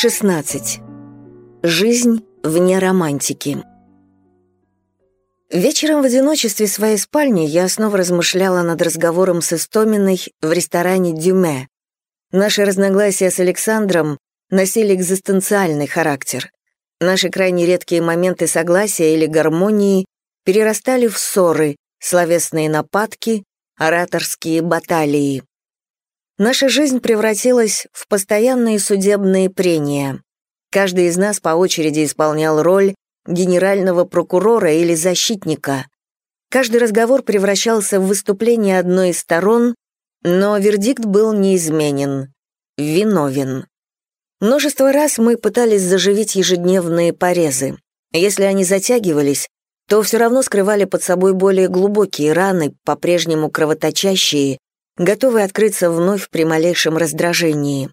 16. Жизнь вне романтики. Вечером в одиночестве своей спальни я снова размышляла над разговором с Истоминой в ресторане «Дюме». Наши разногласия с Александром носили экзистенциальный характер. Наши крайне редкие моменты согласия или гармонии перерастали в ссоры, словесные нападки, ораторские баталии. Наша жизнь превратилась в постоянные судебные прения. Каждый из нас по очереди исполнял роль генерального прокурора или защитника. Каждый разговор превращался в выступление одной из сторон, но вердикт был неизменен. Виновен. Множество раз мы пытались заживить ежедневные порезы. Если они затягивались, то все равно скрывали под собой более глубокие раны, по-прежнему кровоточащие, готовые открыться вновь при малейшем раздражении.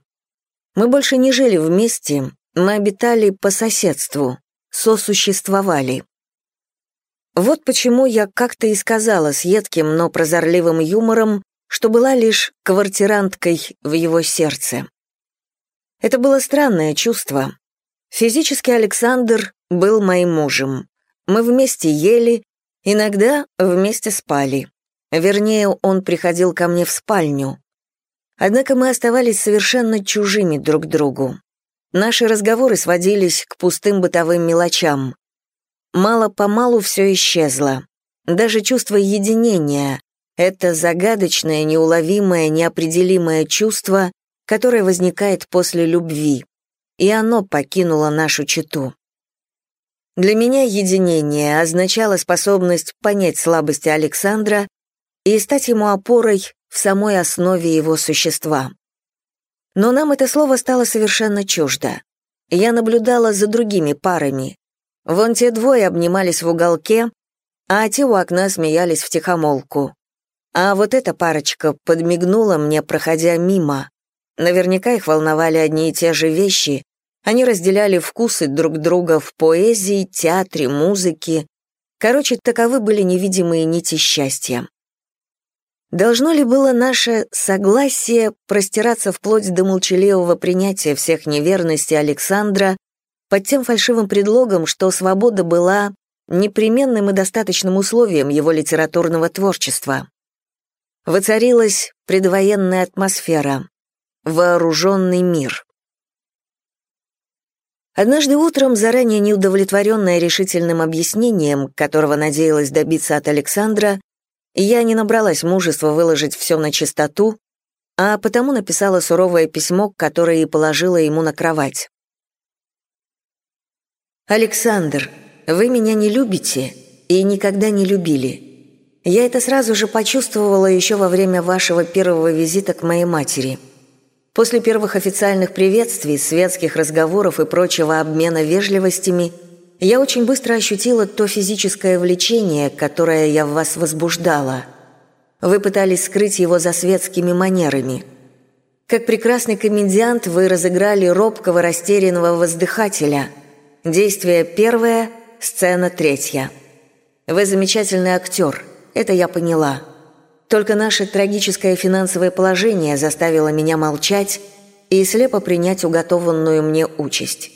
Мы больше не жили вместе, мы обитали по соседству, сосуществовали. Вот почему я как-то и сказала с едким, но прозорливым юмором, что была лишь квартиранткой в его сердце. Это было странное чувство. Физически Александр был моим мужем. Мы вместе ели, иногда вместе спали. Вернее, он приходил ко мне в спальню. Однако мы оставались совершенно чужими друг другу. Наши разговоры сводились к пустым бытовым мелочам. Мало-помалу все исчезло. Даже чувство единения — это загадочное, неуловимое, неопределимое чувство, которое возникает после любви. И оно покинуло нашу читу. Для меня единение означало способность понять слабости Александра и стать ему опорой в самой основе его существа. Но нам это слово стало совершенно чуждо. Я наблюдала за другими парами. Вон те двое обнимались в уголке, а те у окна смеялись втихомолку. А вот эта парочка подмигнула мне, проходя мимо. Наверняка их волновали одни и те же вещи. Они разделяли вкусы друг друга в поэзии, театре, музыке. Короче, таковы были невидимые нити счастья. Должно ли было наше согласие простираться вплоть до молчаливого принятия всех неверностей Александра под тем фальшивым предлогом, что свобода была непременным и достаточным условием его литературного творчества? Воцарилась предвоенная атмосфера, вооруженный мир. Однажды утром, заранее неудовлетворенная решительным объяснением, которого надеялась добиться от Александра, я не набралась мужества выложить все на чистоту, а потому написала суровое письмо, которое и положила ему на кровать. «Александр, вы меня не любите и никогда не любили. Я это сразу же почувствовала еще во время вашего первого визита к моей матери. После первых официальных приветствий, светских разговоров и прочего обмена вежливостями – я очень быстро ощутила то физическое влечение, которое я в вас возбуждала. Вы пытались скрыть его за светскими манерами. Как прекрасный комедиант вы разыграли робкого растерянного воздыхателя. Действие первое, сцена третья. Вы замечательный актер, это я поняла. Только наше трагическое финансовое положение заставило меня молчать и слепо принять уготованную мне участь.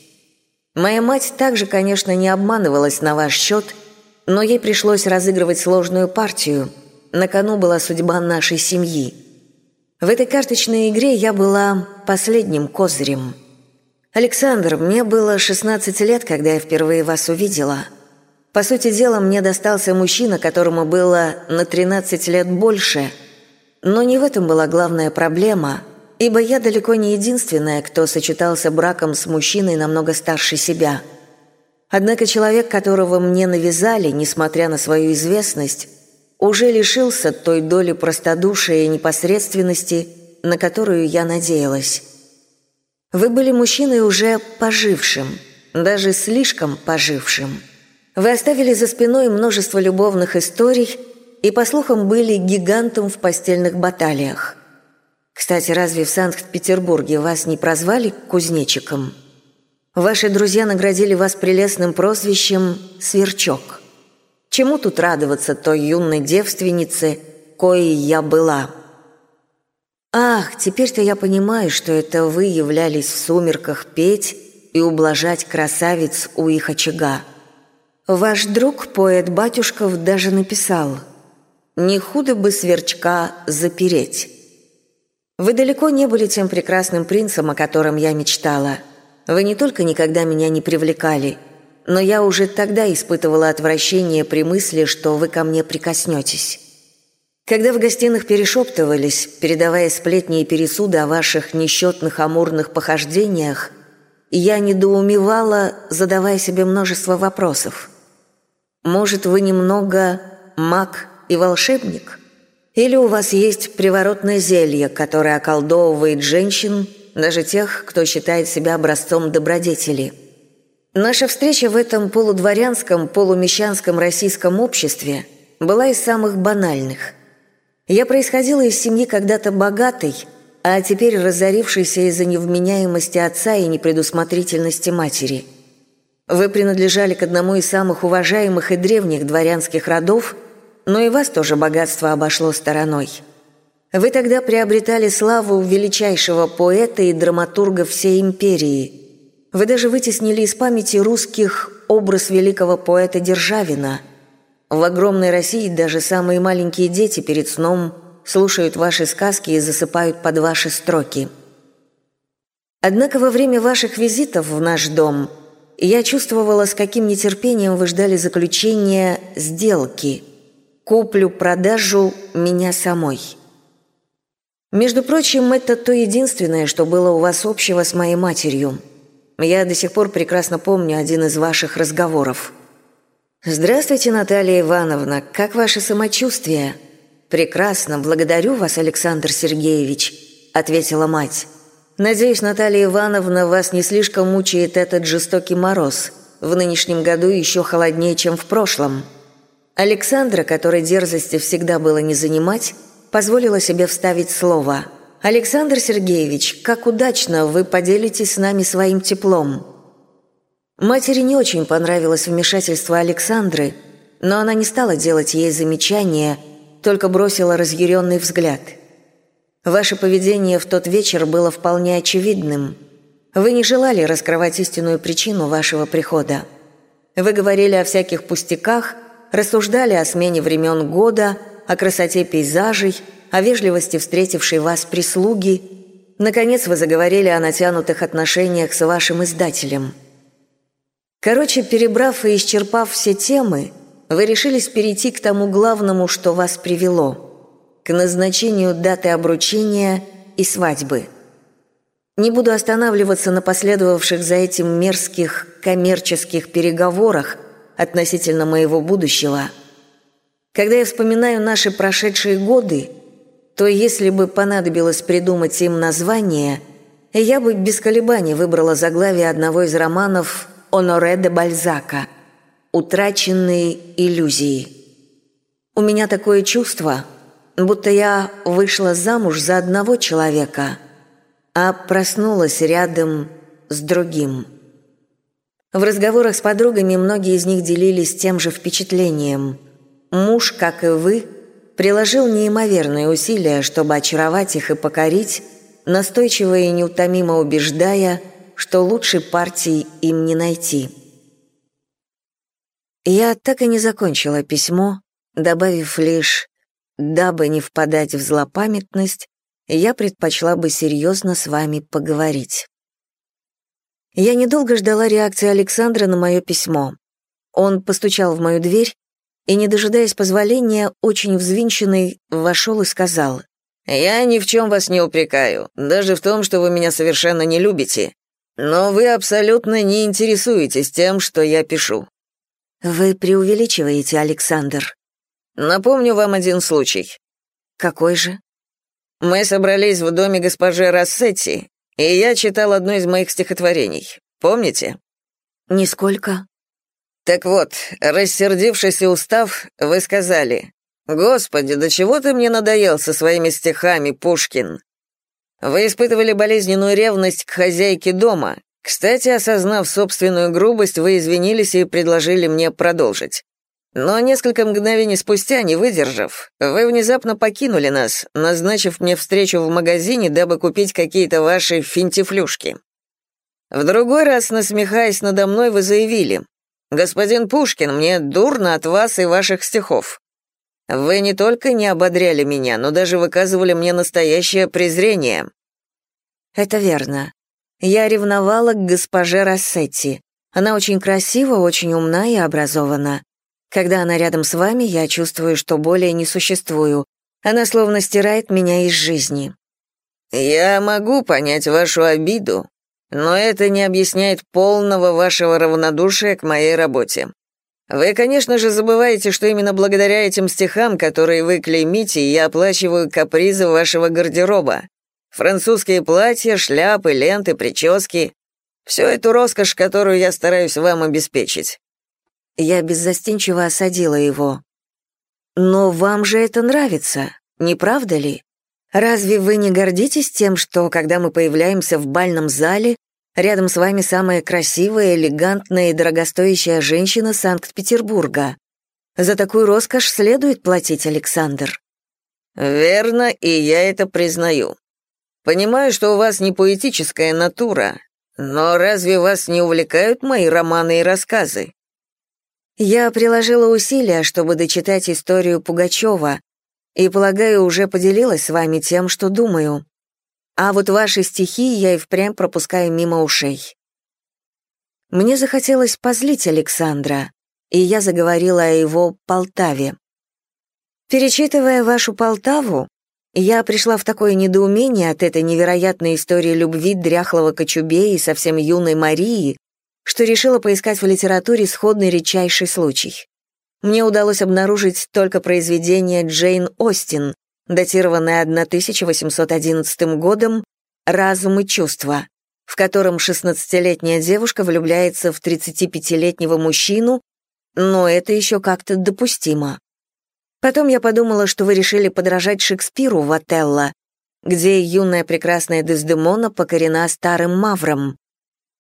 Моя мать также, конечно, не обманывалась на ваш счет, но ей пришлось разыгрывать сложную партию. На кону была судьба нашей семьи. В этой карточной игре я была последним козырем. Александр, мне было 16 лет, когда я впервые вас увидела. По сути дела, мне достался мужчина, которому было на 13 лет больше. Но не в этом была главная проблема – ибо я далеко не единственная, кто сочетался браком с мужчиной намного старше себя. Однако человек, которого мне навязали, несмотря на свою известность, уже лишился той доли простодушия и непосредственности, на которую я надеялась. Вы были мужчиной уже пожившим, даже слишком пожившим. Вы оставили за спиной множество любовных историй и, по слухам, были гигантом в постельных баталиях. Кстати, разве в Санкт-Петербурге вас не прозвали кузнечиком? Ваши друзья наградили вас прелестным прозвищем «Сверчок». Чему тут радоваться той юной девственнице, коей я была?» Ах, теперь-то я понимаю, что это вы являлись в сумерках петь и ублажать красавиц у их очага. Ваш друг, поэт Батюшков, даже написал «Не худо бы сверчка запереть». Вы далеко не были тем прекрасным принцем, о котором я мечтала. Вы не только никогда меня не привлекали, но я уже тогда испытывала отвращение при мысли, что вы ко мне прикоснетесь. Когда в гостиных перешептывались, передавая сплетни и пересуды о ваших несчетных амурных похождениях, я недоумевала, задавая себе множество вопросов. Может, вы немного маг и волшебник? Или у вас есть приворотное зелье, которое околдовывает женщин, даже тех, кто считает себя образцом добродетели? Наша встреча в этом полудворянском, полумещанском российском обществе была из самых банальных – я происходила из семьи когда-то богатой, а теперь разорившейся из-за невменяемости отца и непредусмотрительности матери. Вы принадлежали к одному из самых уважаемых и древних дворянских родов, но и вас тоже богатство обошло стороной. Вы тогда приобретали славу величайшего поэта и драматурга всей империи. Вы даже вытеснили из памяти русских образ великого поэта Державина – в огромной России даже самые маленькие дети перед сном слушают ваши сказки и засыпают под ваши строки. Однако во время ваших визитов в наш дом я чувствовала, с каким нетерпением вы ждали заключения сделки, куплю-продажу меня самой. Между прочим, это то единственное, что было у вас общего с моей матерью. Я до сих пор прекрасно помню один из ваших разговоров – «Здравствуйте, Наталья Ивановна. Как ваше самочувствие?» «Прекрасно. Благодарю вас, Александр Сергеевич», — ответила мать. «Надеюсь, Наталья Ивановна, вас не слишком мучает этот жестокий мороз. В нынешнем году еще холоднее, чем в прошлом». Александра, которой дерзости всегда было не занимать, позволила себе вставить слово. «Александр Сергеевич, как удачно вы поделитесь с нами своим теплом. Матери не очень понравилось вмешательство Александры, но она не стала делать ей замечания, только бросила разъяренный взгляд. «Ваше поведение в тот вечер было вполне очевидным. Вы не желали раскрывать истинную причину вашего прихода. Вы говорили о всяких пустяках, рассуждали о смене времен года, о красоте пейзажей, о вежливости встретившей вас прислуги. Наконец вы заговорили о натянутых отношениях с вашим издателем». Короче, перебрав и исчерпав все темы, вы решились перейти к тому главному, что вас привело, к назначению даты обручения и свадьбы. Не буду останавливаться на последовавших за этим мерзких коммерческих переговорах относительно моего будущего. Когда я вспоминаю наши прошедшие годы, то если бы понадобилось придумать им название, я бы без колебаний выбрала заглавие одного из романов Оноре де Бальзака «Утраченные иллюзии». У меня такое чувство, будто я вышла замуж за одного человека, а проснулась рядом с другим. В разговорах с подругами многие из них делились тем же впечатлением. Муж, как и вы, приложил неимоверные усилия, чтобы очаровать их и покорить, настойчиво и неутомимо убеждая – что лучшей партии им не найти. Я так и не закончила письмо, добавив лишь «дабы не впадать в злопамятность, я предпочла бы серьезно с вами поговорить». Я недолго ждала реакции Александра на мое письмо. Он постучал в мою дверь и, не дожидаясь позволения, очень взвинченный, вошел и сказал, «Я ни в чем вас не упрекаю, даже в том, что вы меня совершенно не любите. Но вы абсолютно не интересуетесь тем, что я пишу. Вы преувеличиваете, Александр. Напомню вам один случай. Какой же? Мы собрались в доме госпожи Рассетти, и я читал одно из моих стихотворений. Помните? Нисколько. Так вот, рассердившись и устав, вы сказали, «Господи, до чего ты мне надоел со своими стихами, Пушкин? Вы испытывали болезненную ревность к хозяйке дома. Кстати, осознав собственную грубость, вы извинились и предложили мне продолжить. Но несколько мгновений спустя, не выдержав, вы внезапно покинули нас, назначив мне встречу в магазине, дабы купить какие-то ваши финтифлюшки. В другой раз, насмехаясь надо мной, вы заявили, «Господин Пушкин, мне дурно от вас и ваших стихов. Вы не только не ободряли меня, но даже выказывали мне настоящее презрение». Это верно. Я ревновала к госпоже Рассетти. Она очень красива, очень умна и образована. Когда она рядом с вами, я чувствую, что более не существую. Она словно стирает меня из жизни. Я могу понять вашу обиду, но это не объясняет полного вашего равнодушия к моей работе. Вы, конечно же, забываете, что именно благодаря этим стихам, которые вы клеймите, я оплачиваю капризы вашего гардероба. Французские платья, шляпы, ленты, прически. Всю эту роскошь, которую я стараюсь вам обеспечить. Я беззастенчиво осадила его. «Но вам же это нравится, не правда ли? Разве вы не гордитесь тем, что, когда мы появляемся в бальном зале, рядом с вами самая красивая, элегантная и дорогостоящая женщина Санкт-Петербурга? За такую роскошь следует платить, Александр». «Верно, и я это признаю. Понимаю, что у вас не поэтическая натура, но разве вас не увлекают мои романы и рассказы? Я приложила усилия, чтобы дочитать историю Пугачева, и, полагаю, уже поделилась с вами тем, что думаю. А вот ваши стихи я и впрямь пропускаю мимо ушей. Мне захотелось позлить Александра, и я заговорила о его Полтаве. Перечитывая вашу Полтаву, я пришла в такое недоумение от этой невероятной истории любви дряхлого Кочубея и совсем юной Марии, что решила поискать в литературе сходный редчайший случай. Мне удалось обнаружить только произведение Джейн Остин, датированное 1811 годом «Разум и чувства», в котором 16-летняя девушка влюбляется в 35-летнего мужчину, но это еще как-то допустимо. Потом я подумала, что вы решили подражать Шекспиру в «Отелло», где юная прекрасная Дездемона покорена старым мавром.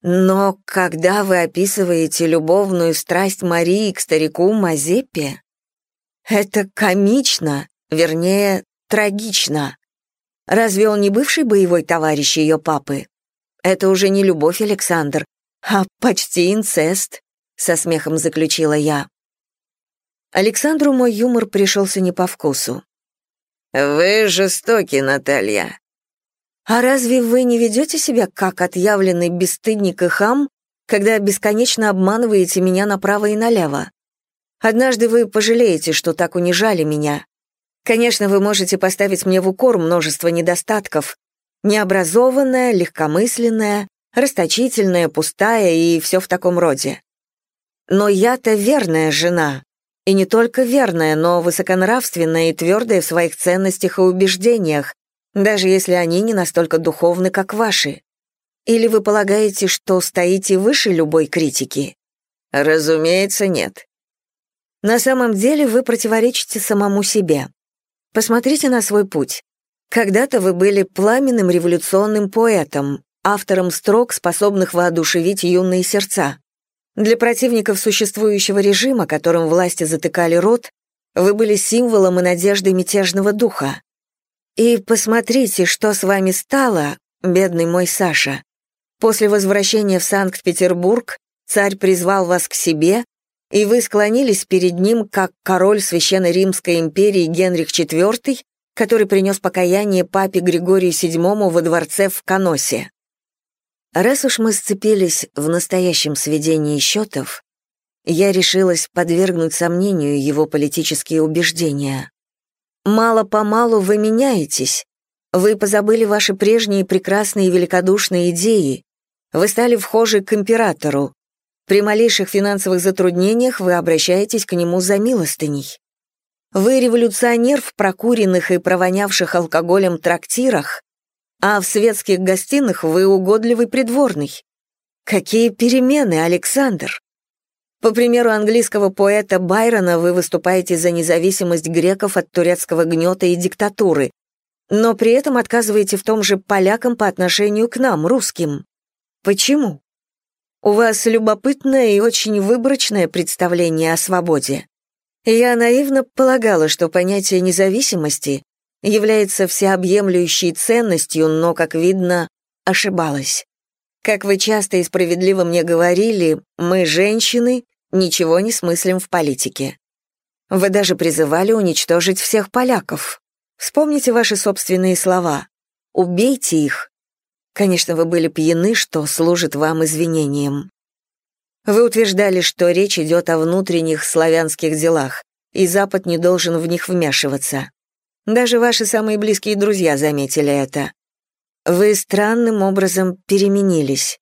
Но когда вы описываете любовную страсть Марии к старику Мазепе, это комично, вернее, трагично. Разве он не бывший боевой товарищ ее папы? Это уже не любовь, Александр, а почти инцест, со смехом заключила я. Александру мой юмор пришелся не по вкусу. «Вы жестоки, Наталья. А разве вы не ведете себя как отъявленный бесстыдник и хам, когда бесконечно обманываете меня направо и налево? Однажды вы пожалеете, что так унижали меня. Конечно, вы можете поставить мне в укор множество недостатков. Необразованная, легкомысленная, расточительная, пустая и все в таком роде. Но я-то верная жена. И не только верная, но высоконравственная и твердая в своих ценностях и убеждениях, даже если они не настолько духовны, как ваши? Или вы полагаете, что стоите выше любой критики? Разумеется, нет. На самом деле вы противоречите самому себе. Посмотрите на свой путь. Когда-то вы были пламенным революционным поэтом, автором строк, способных воодушевить юные сердца. Для противников существующего режима, которым власти затыкали рот, вы были символом и надеждой мятежного духа. И посмотрите, что с вами стало, бедный мой Саша. После возвращения в Санкт-Петербург царь призвал вас к себе, и вы склонились перед ним как король Священной Римской империи Генрих IV, который принес покаяние папе Григорию VII во дворце в Каносе. Раз уж мы сцепились в настоящем сведении счетов, я решилась подвергнуть сомнению его политические убеждения. Мало-помалу вы меняетесь. Вы позабыли ваши прежние прекрасные великодушные идеи. Вы стали вхожи к императору. При малейших финансовых затруднениях вы обращаетесь к нему за милостыней. Вы революционер в прокуренных и провонявших алкоголем трактирах, а в светских гостиных вы угодливый придворный. Какие перемены, Александр! По примеру английского поэта Байрона вы выступаете за независимость греков от турецкого гнета и диктатуры, но при этом отказываете в том же полякам по отношению к нам, русским. Почему? У вас любопытное и очень выборочное представление о свободе. Я наивно полагала, что понятие независимости является всеобъемлющей ценностью, но, как видно, ошибалась. Как вы часто и справедливо мне говорили, мы, женщины, ничего не смыслим в политике. Вы даже призывали уничтожить всех поляков. Вспомните ваши собственные слова. Убейте их. Конечно, вы были пьяны, что служит вам извинением. Вы утверждали, что речь идет о внутренних славянских делах, и Запад не должен в них вмешиваться. Даже ваши самые близкие друзья заметили это. Вы странным образом переменились.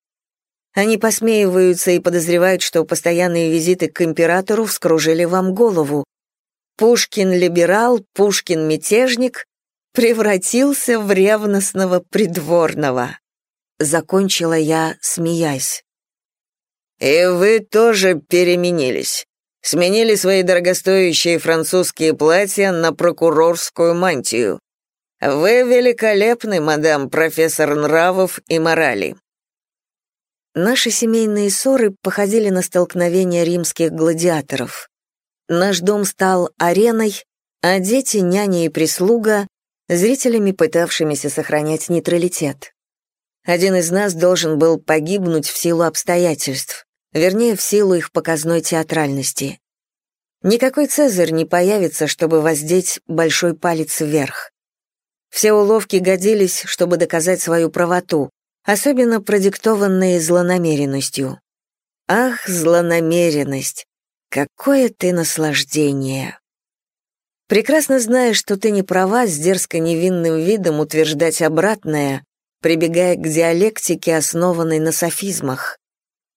Они посмеиваются и подозревают, что постоянные визиты к императору вскружили вам голову. Пушкин либерал, Пушкин мятежник превратился в ревностного придворного. Закончила я, смеясь. «И вы тоже переменились. Сменили свои дорогостоящие французские платья на прокурорскую мантию. Вы великолепны, мадам профессор нравов и морали». Наши семейные ссоры походили на столкновения римских гладиаторов. Наш дом стал ареной, а дети, няни и прислуга — зрителями, пытавшимися сохранять нейтралитет. Один из нас должен был погибнуть в силу обстоятельств, вернее, в силу их показной театральности. Никакой Цезарь не появится, чтобы воздеть большой палец вверх. Все уловки годились, чтобы доказать свою правоту, особенно продиктованные злонамеренностью. Ах, злонамеренность! Какое ты наслаждение! Прекрасно зная, что ты не права, с дерзко невинным видом утверждать обратное, прибегая к диалектике, основанной на софизмах.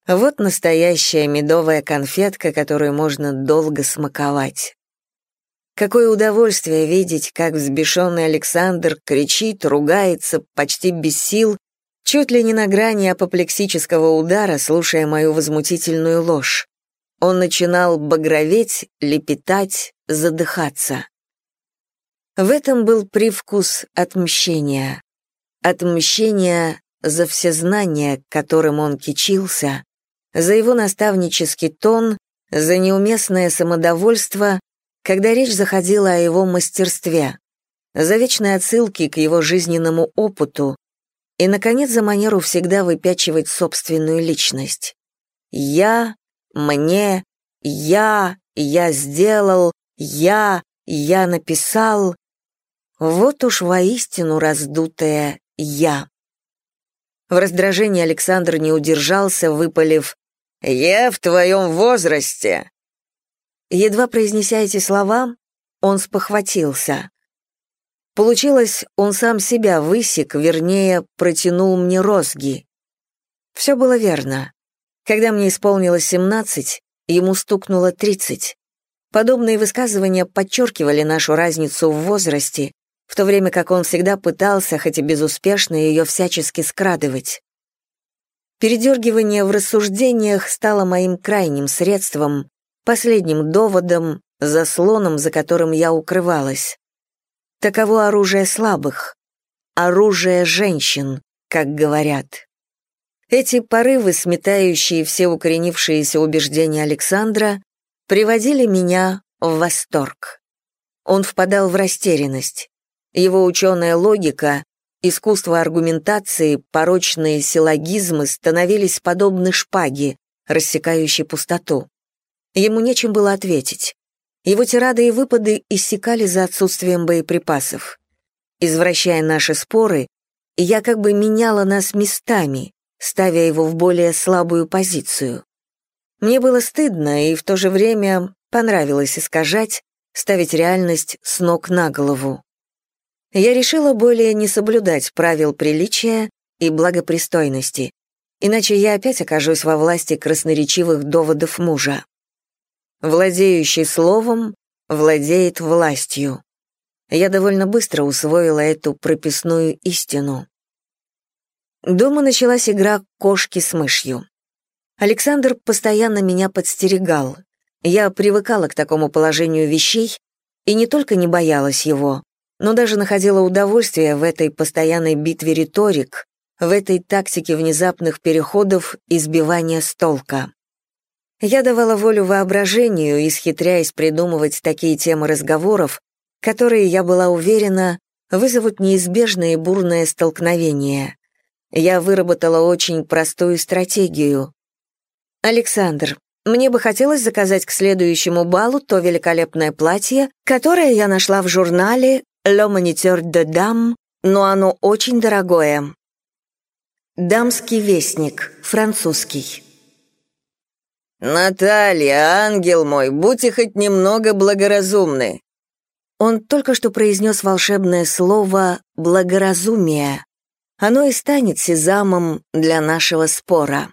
Вот настоящая медовая конфетка, которую можно долго смаковать. Какое удовольствие видеть, как взбешенный Александр кричит, ругается, почти без сил, чуть ли не на грани апоплексического удара, слушая мою возмутительную ложь. Он начинал багроветь, лепетать, задыхаться. В этом был привкус отмщения. Отмщения за все знания, которым он кичился, за его наставнический тон, за неуместное самодовольство, когда речь заходила о его мастерстве, за вечные отсылки к его жизненному опыту и, наконец, за манеру всегда выпячивать собственную личность. «Я мне, я, я сделал, я, я написал. Вот уж воистину раздутое «я». В раздражении Александр не удержался, выпалив «Я в твоем возрасте». Едва произнеся эти слова, он спохватился. Получилось, он сам себя высек, вернее, протянул мне розги. Все было верно. Когда мне исполнилось 17, ему стукнуло 30. Подобные высказывания подчеркивали нашу разницу в возрасте, в то время как он всегда пытался, хоть и безуспешно, ее всячески скрадывать. Передергивание в рассуждениях стало моим крайним средством, последним доводом, заслоном, за которым я укрывалась. Таково оружие слабых, оружие женщин, как говорят. Эти порывы, сметающие все укоренившиеся убеждения Александра, приводили меня в восторг. Он впадал в растерянность. Его ученая логика, искусство аргументации, порочные силлогизмы становились подобны шпаге, рассекающей пустоту. Ему нечем было ответить. Его тирады и выпады иссякали за отсутствием боеприпасов. Извращая наши споры, я как бы меняла нас местами, ставя его в более слабую позицию. Мне было стыдно и в то же время понравилось искажать, ставить реальность с ног на голову. Я решила более не соблюдать правил приличия и благопристойности, иначе я опять окажусь во власти красноречивых доводов мужа. Владеющий словом владеет властью. Я довольно быстро усвоила эту прописную истину. Дома началась игра «кошки с мышью». Александр постоянно меня подстерегал. Я привыкала к такому положению вещей и не только не боялась его, но даже находила удовольствие в этой постоянной битве риторик, в этой тактике внезапных переходов и сбивания с толка. Я давала волю воображению, исхитряясь придумывать такие темы разговоров, которые, я была уверена, вызовут неизбежное бурное столкновение. Я выработала очень простую стратегию. «Александр, мне бы хотелось заказать к следующему балу то великолепное платье, которое я нашла в журнале «Le Moniteur de Dame», но оно очень дорогое. Дамский вестник, французский. «Наталья, ангел мой, будьте хоть немного благоразумны». Он только что произнес волшебное слово «благоразумие». Оно и станет сезамом для нашего спора.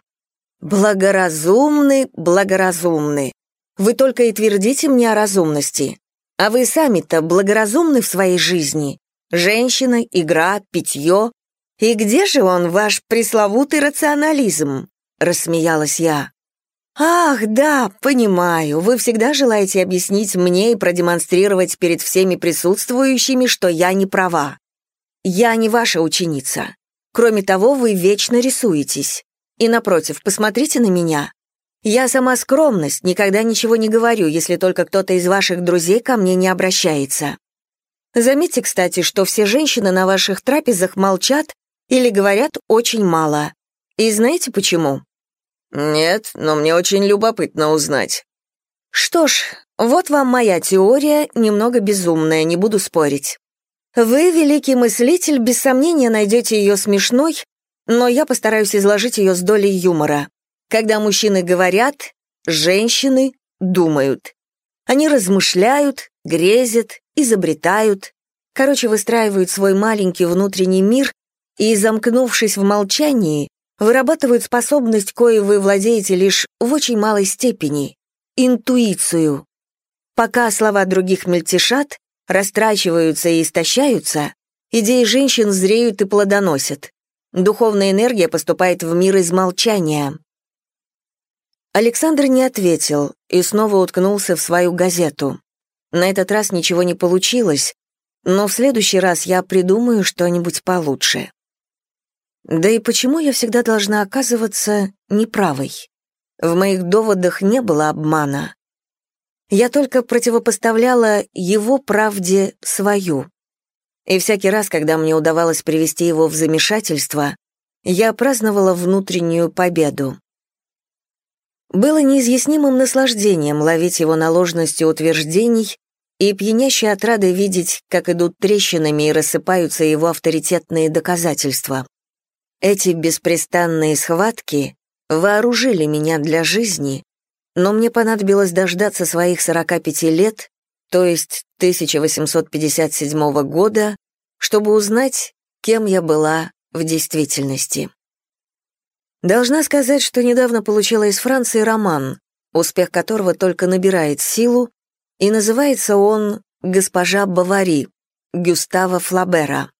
«Благоразумны, благоразумны. Вы только и твердите мне о разумности. А вы сами-то благоразумны в своей жизни. Женщина, игра, питье. И где же он, ваш пресловутый рационализм?» — рассмеялась я. «Ах, да, понимаю, вы всегда желаете объяснить мне и продемонстрировать перед всеми присутствующими, что я не права. Я не ваша ученица. Кроме того, вы вечно рисуетесь. И напротив, посмотрите на меня. Я сама скромность, никогда ничего не говорю, если только кто-то из ваших друзей ко мне не обращается. Заметьте, кстати, что все женщины на ваших трапезах молчат или говорят очень мало. И знаете почему? «Нет, но мне очень любопытно узнать». «Что ж, вот вам моя теория, немного безумная, не буду спорить. Вы, великий мыслитель, без сомнения найдете ее смешной, но я постараюсь изложить ее с долей юмора. Когда мужчины говорят, женщины думают. Они размышляют, грезят, изобретают, короче, выстраивают свой маленький внутренний мир и, замкнувшись в молчании, вырабатывают способность, кое вы владеете лишь в очень малой степени — интуицию. Пока слова других мельтешат, растрачиваются и истощаются, идеи женщин зреют и плодоносят. Духовная энергия поступает в мир из молчания. Александр не ответил и снова уткнулся в свою газету. На этот раз ничего не получилось, но в следующий раз я придумаю что-нибудь получше. Да и почему я всегда должна оказываться неправой? В моих доводах не было обмана. Я только противопоставляла его правде свою. И всякий раз, когда мне удавалось привести его в замешательство, я праздновала внутреннюю победу. Было неизъяснимым наслаждением ловить его на ложности утверждений и пьянящей отрадой видеть, как идут трещинами и рассыпаются его авторитетные доказательства. Эти беспрестанные схватки вооружили меня для жизни, но мне понадобилось дождаться своих 45 лет, то есть 1857 года, чтобы узнать, кем я была в действительности. Должна сказать, что недавно получила из Франции роман, успех которого только набирает силу, и называется он «Госпожа Бавари» Гюстава Флабера.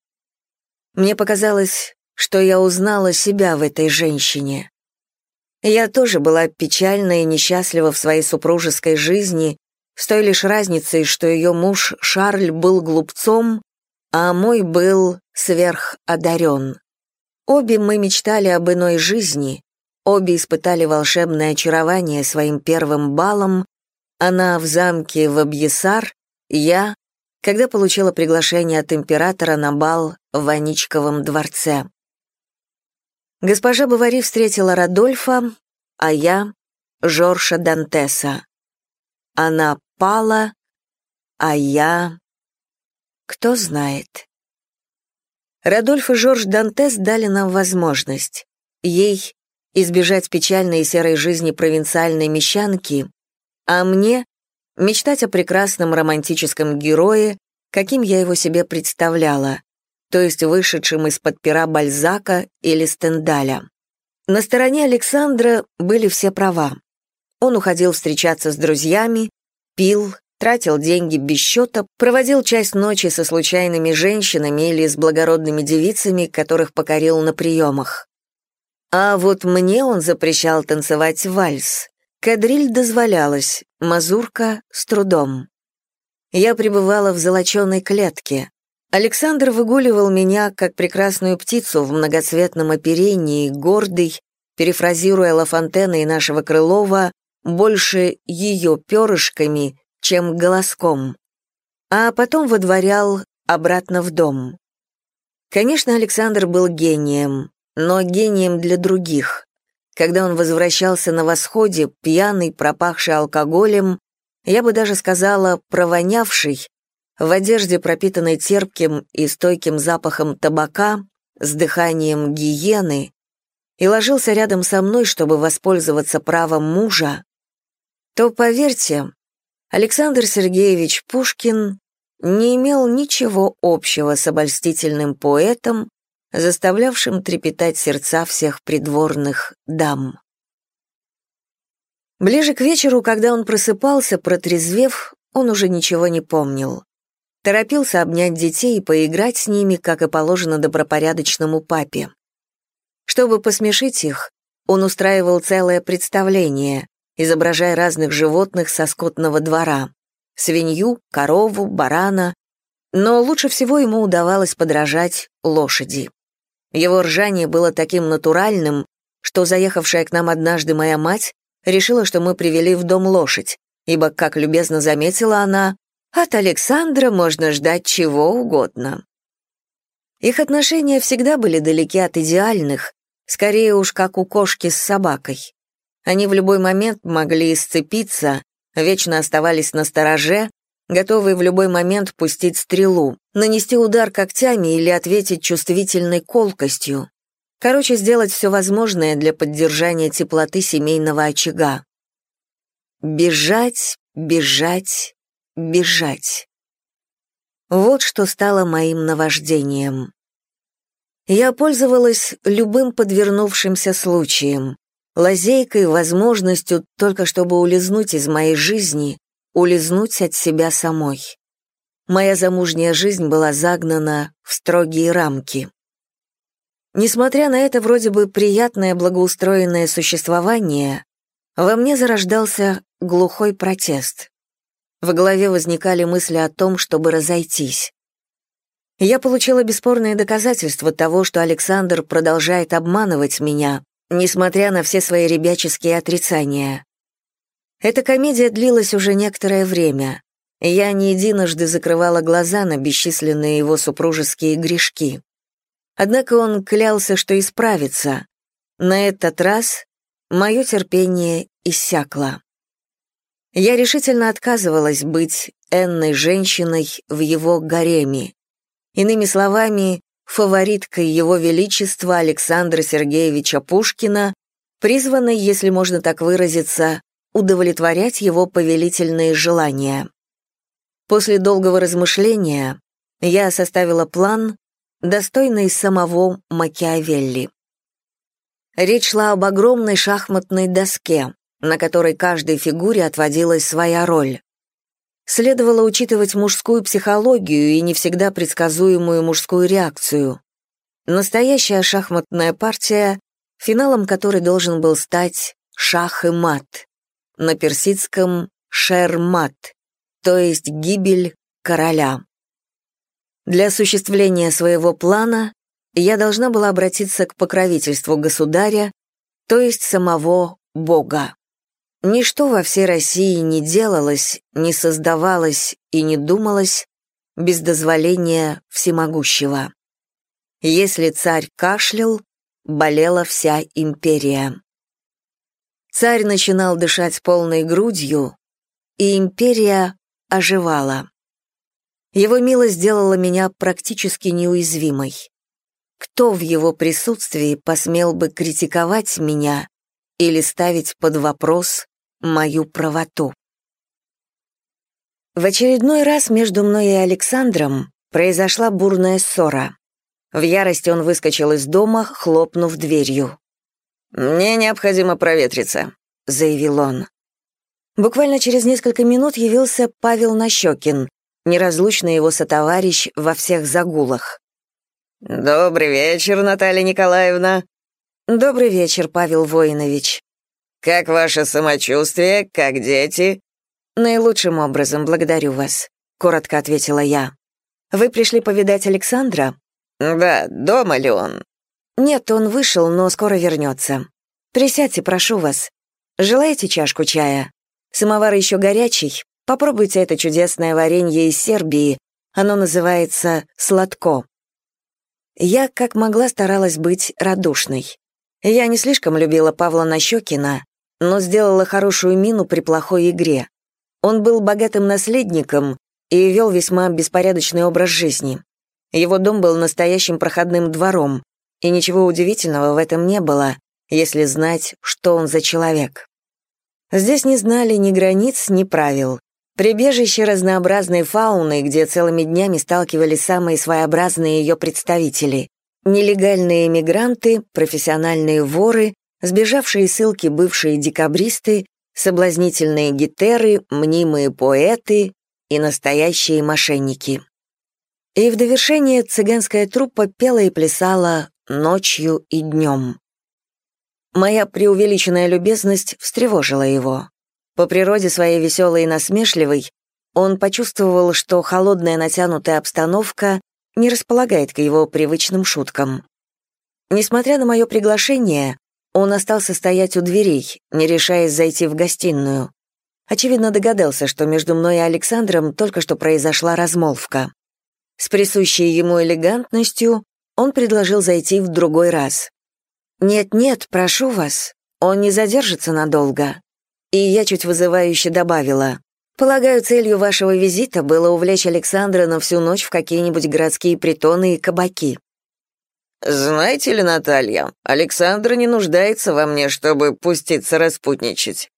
Мне показалось, что я узнала себя в этой женщине. Я тоже была печальна и несчастлива в своей супружеской жизни, с той лишь разницей, что ее муж Шарль был глупцом, а мой был сверходарен. Обе мы мечтали об иной жизни, обе испытали волшебное очарование своим первым балом, она в замке в Абьесар, я, когда получила приглашение от императора на бал в Ваничковом дворце. Госпожа Бавари встретила Радольфа, а я — Жорша Дантеса. Она пала, а я... Кто знает. Радольф и Жорж Дантес дали нам возможность. Ей — избежать печальной и серой жизни провинциальной мещанки, а мне — мечтать о прекрасном романтическом герое, каким я его себе представляла, то есть вышедшим из-под пера Бальзака или Стендаля. На стороне Александра были все права. Он уходил встречаться с друзьями, пил, тратил деньги без счета, проводил часть ночи со случайными женщинами или с благородными девицами, которых покорил на приемах. А вот мне он запрещал танцевать вальс. Кадриль дозволялась, мазурка — с трудом. Я пребывала в золоченой клетке. Александр выгуливал меня, как прекрасную птицу в многоцветном оперении, гордый, перефразируя Лафонтена и нашего Крылова, больше ее перышками, чем голоском, а потом водворял обратно в дом. Конечно, Александр был гением, но гением для других. Когда он возвращался на восходе, пьяный, пропахший алкоголем, я бы даже сказала, провонявший, в одежде, пропитанной терпким и стойким запахом табака, с дыханием гиены, и ложился рядом со мной, чтобы воспользоваться правом мужа, то, поверьте, Александр Сергеевич Пушкин не имел ничего общего с обольстительным поэтом, заставлявшим трепетать сердца всех придворных дам. Ближе к вечеру, когда он просыпался, протрезвев, он уже ничего не помнил. Торопился обнять детей и поиграть с ними, как и положено добропорядочному папе. Чтобы посмешить их, он устраивал целое представление, изображая разных животных со скотного двора — свинью, корову, барана, но лучше всего ему удавалось подражать лошади. Его ржание было таким натуральным, что заехавшая к нам однажды моя мать решила, что мы привели в дом лошадь, ибо, как любезно заметила она, от Александра можно ждать чего угодно. Их отношения всегда были далеки от идеальных, скорее уж как у кошки с собакой. Они в любой момент могли сцепиться, вечно оставались на стороже, готовые в любой момент пустить стрелу, нанести удар когтями или ответить чувствительной колкостью. Короче, сделать все возможное для поддержания теплоты семейного очага. Бежать, бежать, бежать. Вот что стало моим наваждением. Я пользовалась любым подвернувшимся случаем, лазейкой, возможностью только чтобы улизнуть из моей жизни, улизнуть от себя самой. Моя замужняя жизнь была загнана в строгие рамки. Несмотря на это вроде бы приятное благоустроенное существование, во мне зарождался глухой протест. В голове возникали мысли о том, чтобы разойтись. Я получила бесспорные доказательства того, что Александр продолжает обманывать меня, несмотря на все свои ребяческие отрицания. Эта комедия длилась уже некоторое время. Я не единожды закрывала глаза на бесчисленные его супружеские грешки. Однако он клялся, что исправится. На этот раз мое терпение иссякло. Я решительно отказывалась быть энной женщиной в его гареме. Иными словами, фавориткой его величества Александра Сергеевича Пушкина, призванной, если можно так выразиться, удовлетворять его повелительные желания. После долгого размышления я составила план, достойный самого Макиавелли. Речь шла об огромной шахматной доске, на которой каждой фигуре отводилась своя роль. Следовало учитывать мужскую психологию и не всегда предсказуемую мужскую реакцию. Настоящая шахматная партия, финалом которой должен был стать шах и мат, на персидском шер-мат, то есть гибель короля. Для осуществления своего плана я должна была обратиться к покровительству государя, то есть самого Бога. Ничто во всей России не делалось, не создавалось и не думалось без дозволения всемогущего. Если царь кашлял, болела вся империя. Царь начинал дышать полной грудью, и империя оживала. Его милость сделала меня практически неуязвимой. Кто в его присутствии посмел бы критиковать меня или ставить под вопрос мою правоту. В очередной раз между мной и Александром произошла бурная ссора. В ярости он выскочил из дома, хлопнув дверью. «Мне необходимо проветриться», — заявил он. Буквально через несколько минут явился Павел Нащекин, неразлучный его сотоварищ во всех загулах. «Добрый вечер, Наталья Николаевна», «Добрый вечер, Павел Воинович». «Как ваше самочувствие? Как дети?» «Наилучшим образом, благодарю вас», — коротко ответила я. «Вы пришли повидать Александра?» «Да, дома ли он?» «Нет, он вышел, но скоро вернется. Присядьте, прошу вас». Желаете чашку чая? Самовар еще горячий. Попробуйте это чудесное варенье из Сербии. Оно называется «сладко». Я как могла старалась быть радушной. Я не слишком любила Павла Нащекина, но сделала хорошую мину при плохой игре. Он был богатым наследником и вел весьма беспорядочный образ жизни. Его дом был настоящим проходным двором, и ничего удивительного в этом не было, если знать, что он за человек. Здесь не знали ни границ, ни правил. Прибежище разнообразной фауны, где целыми днями сталкивались самые своеобразные ее представители. Нелегальные эмигранты, профессиональные воры, сбежавшие ссылки бывшие декабристы, соблазнительные гетеры, мнимые поэты и настоящие мошенники. И в довершение цыганская труппа пела и плясала ночью и днем. Моя преувеличенная любезность встревожила его. По природе своей веселой и насмешливой, он почувствовал, что холодная натянутая обстановка не располагает к его привычным шуткам. Несмотря на мое приглашение, он остался стоять у дверей, не решаясь зайти в гостиную. Очевидно, догадался, что между мной и Александром только что произошла размолвка. С присущей ему элегантностью он предложил зайти в другой раз. «Нет-нет, прошу вас, он не задержится надолго». И я чуть вызывающе добавила. «Полагаю, целью вашего визита было увлечь Александра на всю ночь в какие-нибудь городские притоны и кабаки». «Знаете ли, Наталья, Александр не нуждается во мне, чтобы пуститься распутничать».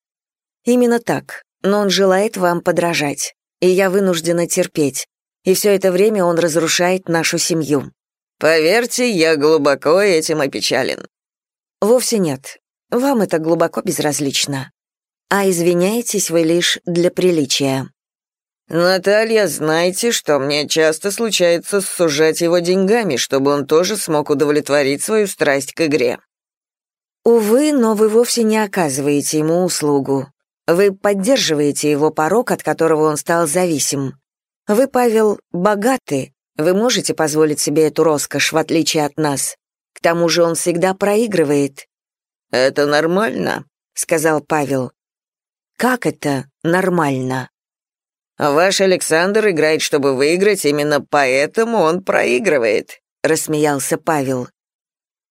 «Именно так, но он желает вам подражать, и я вынуждена терпеть, и все это время он разрушает нашу семью». «Поверьте, я глубоко этим опечален. Вовсе нет. Вам это глубоко безразлично. А извиняетесь вы лишь для приличия. Наталья, знаете, что мне часто случается сужать его деньгами, чтобы он тоже смог удовлетворить свою страсть к игре. Увы, но вы вовсе не оказываете ему услугу. Вы поддерживаете его порог, от которого он стал зависим. Вы, Павел, богаты, вы можете позволить себе эту роскошь, в отличие от нас. К тому же он всегда проигрывает». «Это нормально», — сказал Павел. «Как это нормально?» «Ваш Александр играет, чтобы выиграть, именно поэтому он проигрывает», — рассмеялся Павел.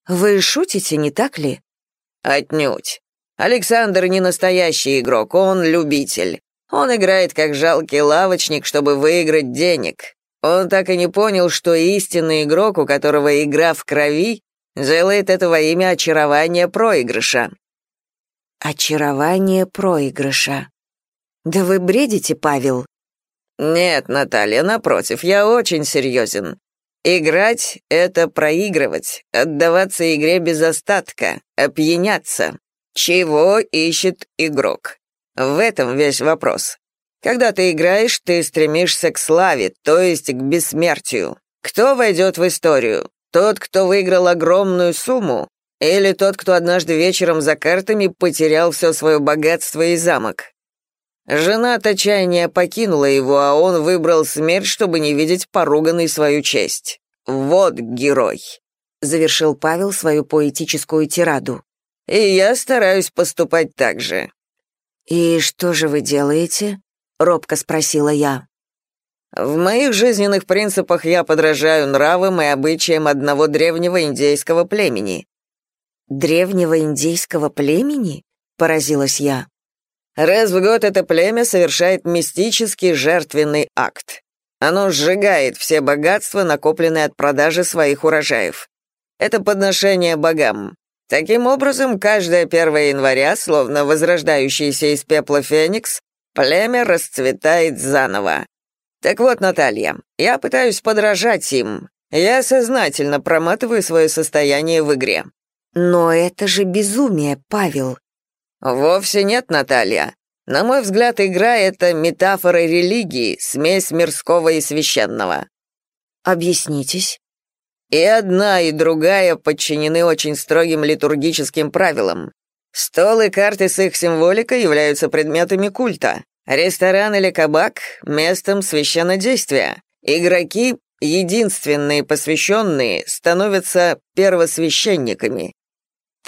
«Вы шутите, не так ли?» «Отнюдь. Александр не настоящий игрок, он любитель. Он играет как жалкий лавочник, чтобы выиграть денег. Он так и не понял, что истинный игрок, у которого игра в крови, Делает это во имя очарования проигрыша». «Очарование проигрыша. Да вы бредите, Павел?» «Нет, Наталья, напротив, я очень серьезен. Играть — это проигрывать, отдаваться игре без остатка, опьяняться. Чего ищет игрок? В этом весь вопрос. Когда ты играешь, ты стремишься к славе, то есть к бессмертию. Кто войдет в историю? Тот, кто выиграл огромную сумму, или тот, кто однажды вечером за картами потерял все свое богатство и замок? Жена от отчаяния покинула его, а он выбрал смерть, чтобы не видеть поруганной свою честь. Вот герой», — завершил Павел свою поэтическую тираду. «И я стараюсь поступать так же». «И что же вы делаете?» — робко спросила я. В моих жизненных принципах я подражаю нравам и обычаям одного древнего индейского племени». «Древнего индейского племени?» — поразилась я. Раз в год это племя совершает мистический жертвенный акт. Оно сжигает все богатства, накопленные от продажи своих урожаев. Это подношение богам. Таким образом, каждое 1 января, словно возрождающийся из пепла феникс, племя расцветает заново. Так вот, Наталья, я пытаюсь подражать им. Я сознательно проматываю свое состояние в игре. Но это же безумие, Павел. Вовсе нет, Наталья. На мой взгляд, игра — это метафора религии, смесь мирского и священного. Объяснитесь. И одна, и другая подчинены очень строгим литургическим правилам. Стол и карты с их символикой являются предметами культа. Ресторан или кабак — местом священнодействия. Игроки, единственные посвященные, становятся первосвященниками.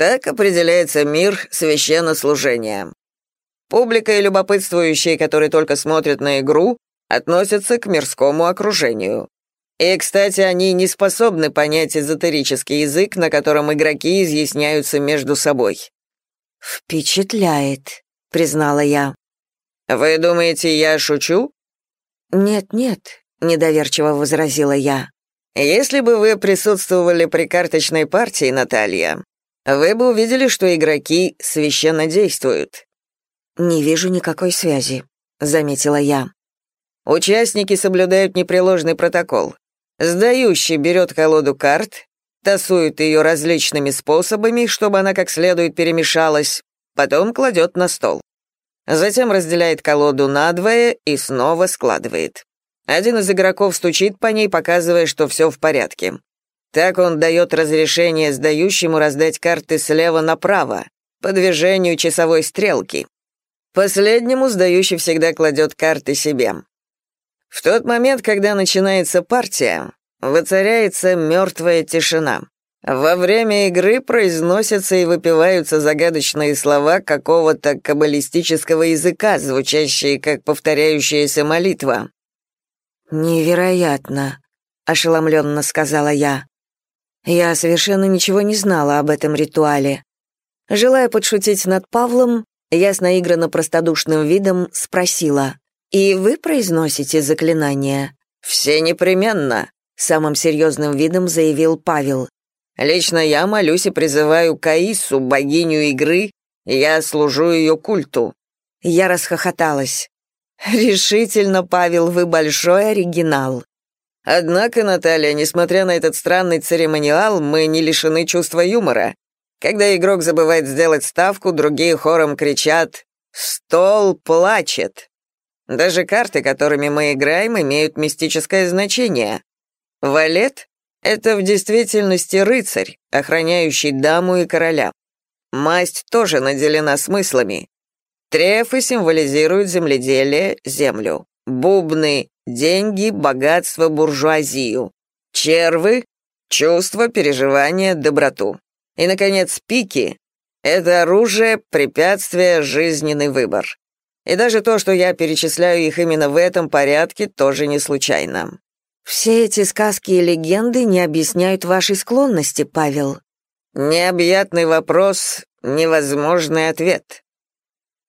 Так определяется мир священнослужения. Публика и любопытствующие, которые только смотрят на игру, относятся к мирскому окружению. И, кстати, они не способны понять эзотерический язык, на котором игроки изъясняются между собой. «Впечатляет», — признала я. «Вы думаете, я шучу?» «Нет-нет», — недоверчиво возразила я. «Если бы вы присутствовали при карточной партии, Наталья, вы бы увидели, что игроки священно действуют». «Не вижу никакой связи», — заметила я. Участники соблюдают непреложный протокол. Сдающий берет колоду карт, тасует ее различными способами, чтобы она как следует перемешалась, потом кладет на стол. Затем разделяет колоду надвое и снова складывает. Один из игроков стучит по ней, показывая, что все в порядке. Так он дает разрешение сдающему раздать карты слева направо, по движению часовой стрелки. Последнему сдающий всегда кладет карты себе. В тот момент, когда начинается партия, воцаряется мертвая тишина. Во время игры произносятся и выпиваются загадочные слова какого-то каббалистического языка, звучащие как повторяющаяся молитва. «Невероятно», — ошеломленно сказала я. Я совершенно ничего не знала об этом ритуале. Желая подшутить над Павлом, я с наигранно простодушным видом спросила, «И вы произносите заклинания?» «Все непременно», — самым серьезным видом заявил Павел. «Лично я молюсь и призываю Каису, богиню игры, я служу ее культу». Я расхохоталась. «Решительно, Павел, вы большой оригинал». Однако, Наталья, несмотря на этот странный церемониал, мы не лишены чувства юмора. Когда игрок забывает сделать ставку, другие хором кричат «Стол плачет». Даже карты, которыми мы играем, имеют мистическое значение. Валет — это в действительности рыцарь, охраняющий даму и короля. Масть тоже наделена смыслами. Трефы символизируют земледелие, землю. Бубны — деньги, богатство, буржуазию. Червы — чувство, переживание, доброту. И, наконец, пики — это оружие, препятствие, жизненный выбор. И даже то, что я перечисляю их именно в этом порядке, тоже не случайно. Все эти сказки и легенды не объясняют вашей склонности, Павел. Необъятный вопрос, невозможный ответ.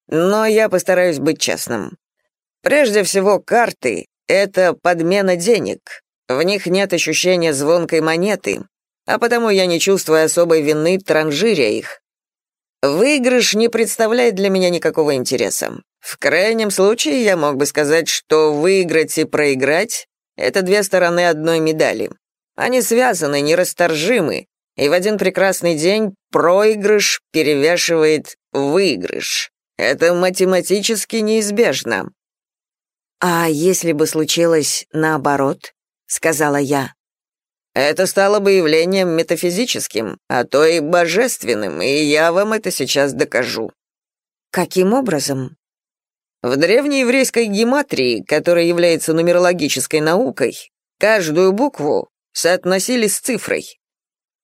Но я постараюсь быть честным. Прежде всего, карты — это подмена денег. В них нет ощущения звонкой монеты, а потому я не чувствую особой вины, транжиря их. Выигрыш не представляет для меня никакого интереса. В крайнем случае я мог бы сказать, что выиграть и проиграть — это две стороны одной медали. Они связаны, нерасторжимы, и в один прекрасный день проигрыш перевешивает выигрыш. Это математически неизбежно. «А если бы случилось наоборот?» — сказала я. Это стало бы явлением метафизическим, а то и божественным, и я вам это сейчас докажу. Каким образом? В древнееврейской гематрии, которая является нумерологической наукой, каждую букву соотносили с цифрой.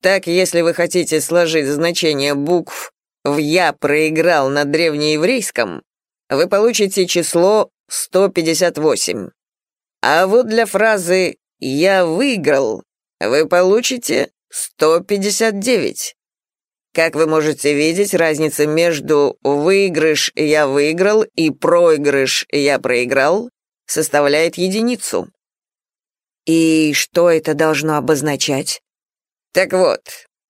Так, если вы хотите сложить значение букв в «я проиграл» на древнееврейском, вы получите число 158. А вот для фразы «я выиграл» вы получите 159. Как вы можете видеть, разница между «выигрыш я выиграл» и «проигрыш я проиграл» составляет единицу. И что это должно обозначать? Так вот,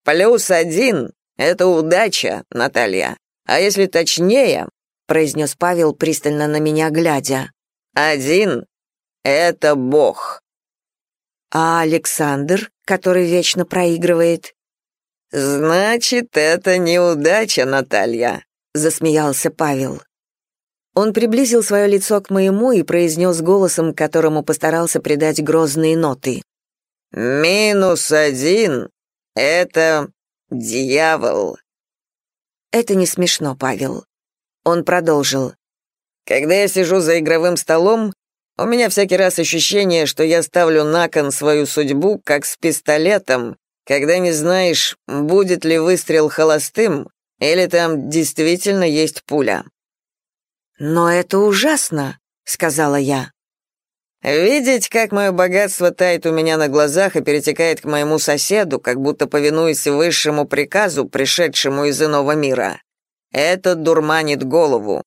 плюс один — это удача, Наталья. А если точнее, — произнес Павел, пристально на меня глядя, — один — это Бог. А Александр, который вечно проигрывает? Значит, это неудача, Наталья, засмеялся Павел. Он приблизил свое лицо к моему и произнес голосом, которому постарался придать грозные ноты. «Минус один — это дьявол». Это не смешно, Павел. Он продолжил. «Когда я сижу за игровым столом, у меня всякий раз ощущение, что я ставлю на кон свою судьбу, как с пистолетом, когда не знаешь, будет ли выстрел холостым, или там действительно есть пуля. «Но это ужасно», — сказала я. Видеть, как мое богатство тает у меня на глазах и перетекает к моему соседу, как будто повинуясь высшему приказу, пришедшему из иного мира, это дурманит голову.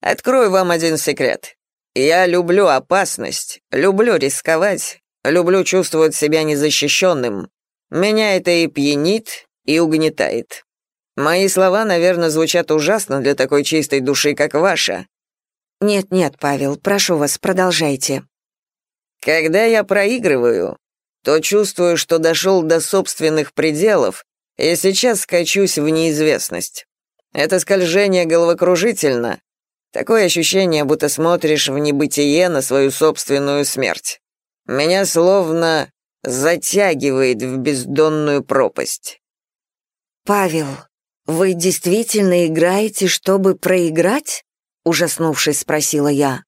Открою вам один секрет. Я люблю опасность, люблю рисковать, люблю чувствовать себя незащищенным. Меня это и пьянит, и угнетает. Мои слова, наверное, звучат ужасно для такой чистой души, как ваша, «Нет-нет, Павел, прошу вас, продолжайте». «Когда я проигрываю, то чувствую, что дошел до собственных пределов и сейчас скачусь в неизвестность. Это скольжение головокружительно. Такое ощущение, будто смотришь в небытие на свою собственную смерть. Меня словно затягивает в бездонную пропасть. «Павел, вы действительно играете, чтобы проиграть?» ужаснувшись, спросила я.